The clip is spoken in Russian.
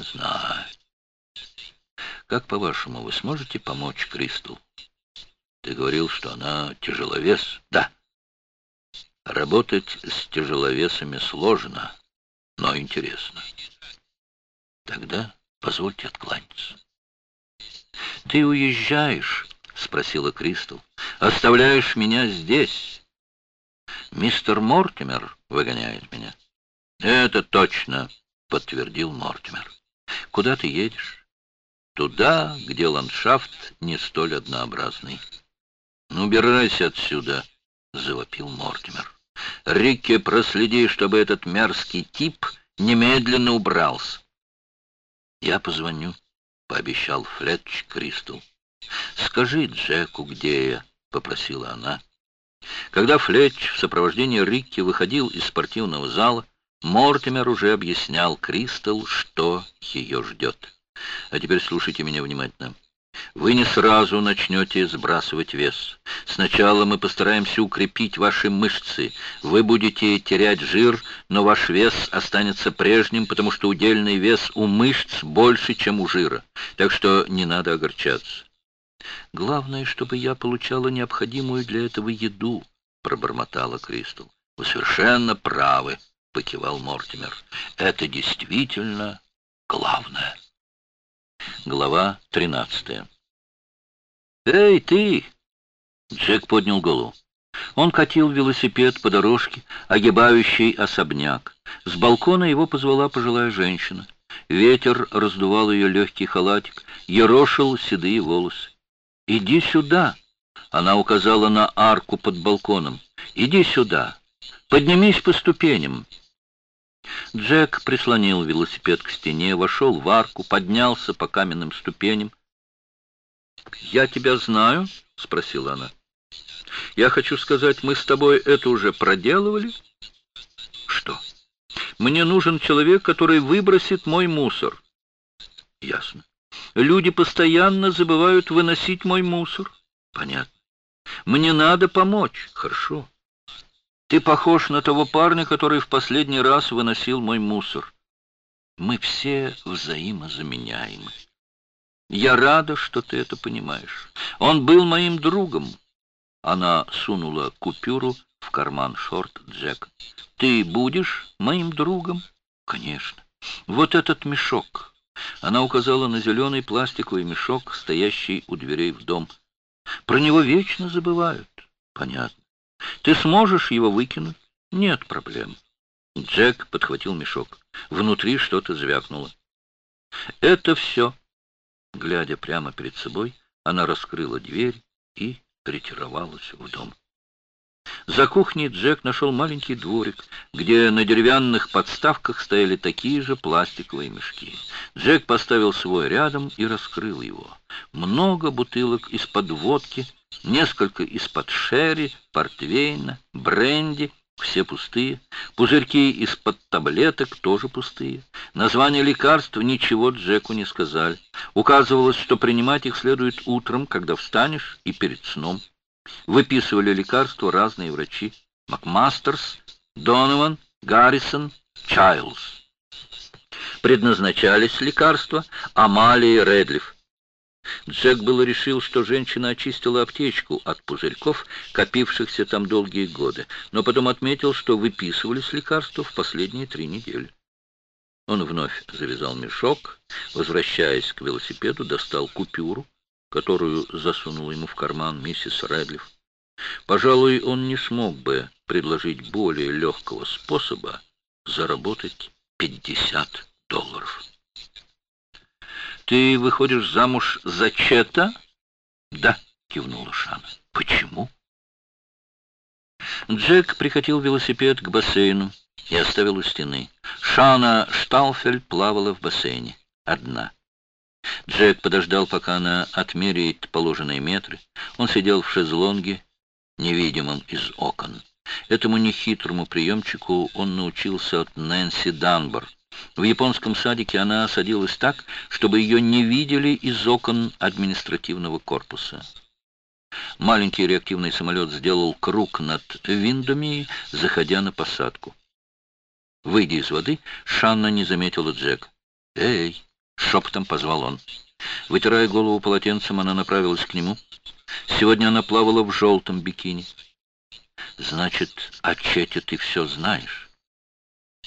не знать. Как, по-вашему, вы сможете помочь Кристал? Ты говорил, что она тяжеловес. Да. Работать с тяжеловесами сложно, но интересно. Тогда позвольте откланяться. Ты уезжаешь, спросила Кристал. Оставляешь меня здесь. Мистер Мортимер выгоняет меня. Это точно, подтвердил Мортимер. Куда ты едешь? Туда, где ландшафт не столь однообразный. «Ну, убирайся отсюда!» — завопил Мортимер. «Рикки, проследи, чтобы этот мерзкий тип немедленно убрался!» «Я позвоню», — пообещал Флетч Кристал. «Скажи Джеку, где я», — попросила она. Когда Флетч в сопровождении Рикки выходил из спортивного зала, Мортимер уже объяснял Кристал, что ее ждет. «А теперь слушайте меня внимательно. Вы не сразу начнете сбрасывать вес. Сначала мы постараемся укрепить ваши мышцы. Вы будете терять жир, но ваш вес останется прежним, потому что удельный вес у мышц больше, чем у жира. Так что не надо огорчаться. Главное, чтобы я получала необходимую для этого еду, пробормотала Кристал. Вы совершенно правы, покивал Мортимер. Это действительно главное. Глава 13. «Эй, ты!» Джек поднял голову. Он катил велосипед по дорожке, огибающей особняк. С балкона его позвала пожилая женщина. Ветер раздувал ее легкий халатик, ерошил седые волосы. «Иди сюда!» Она указала на арку под балконом. «Иди сюда! Поднимись по ступеням!» Джек прислонил велосипед к стене, вошел в арку, поднялся по каменным ступеням. «Я тебя знаю?» — спросила она. «Я хочу сказать, мы с тобой это уже проделывали?» «Что?» «Мне нужен человек, который выбросит мой мусор». «Ясно. Люди постоянно забывают выносить мой мусор». «Понятно. Мне надо помочь». «Хорошо. Ты похож на того парня, который в последний раз выносил мой мусор. Мы все взаимозаменяемы. Я рада, что ты это понимаешь. Он был моим другом. Она сунула купюру в карман шорт Джек. Ты будешь моим другом? Конечно. Вот этот мешок. Она указала на зеленый пластиковый мешок, стоящий у дверей в дом. Про него вечно забывают. Понятно. Ты сможешь его выкинуть? Нет проблем. Джек подхватил мешок. Внутри что-то звякнуло. Это все. Глядя прямо перед собой, она раскрыла дверь и ретировалась в дом. За кухней Джек нашел маленький дворик, где на деревянных подставках стояли такие же пластиковые мешки. Джек поставил свой рядом и раскрыл его. Много бутылок из-под водки — несколько из-под шерри, портвейна, бренди, все пустые, пузырьки из-под таблеток тоже пустые. Название лекарств ничего Джеку не сказали. Указывалось, что принимать их следует утром, когда встанешь, и перед сном. Выписывали лекарства разные врачи. Макмастерс, Донован, Гаррисон, Чайлз. Предназначались лекарства Амалии Редлиф. Джек было решил, что женщина очистила аптечку от пузырьков, копившихся там долгие годы, но потом отметил, что выписывались лекарства в последние три недели. Он вновь завязал мешок, возвращаясь к велосипеду, достал купюру, которую засунул ему в карман миссис Редлиф. Пожалуй, он не смог бы предложить более легкого способа заработать 50 долларов. «Ты выходишь замуж за Чета?» «Да», — кивнула Шана. «Почему?» Джек прикатил велосипед к бассейну и оставил у стены. Шана Штауфель плавала в бассейне. Одна. Джек подождал, пока она отмеряет положенные метры. Он сидел в шезлонге, невидимом из окон. Этому нехитрому приемчику он научился от Нэнси Данбор, в японском садике она садилась так, чтобы ее не видели из окон административного корпуса. Маленький реактивный самолет сделал круг над Виндоми, заходя на посадку. Выйдя из воды, Шанна не заметила Джек. «Эй!» Шепотом позвал он. Вытирая голову полотенцем, она направилась к нему. Сегодня она плавала в желтом бикини. «Значит, о Чете ты все знаешь?»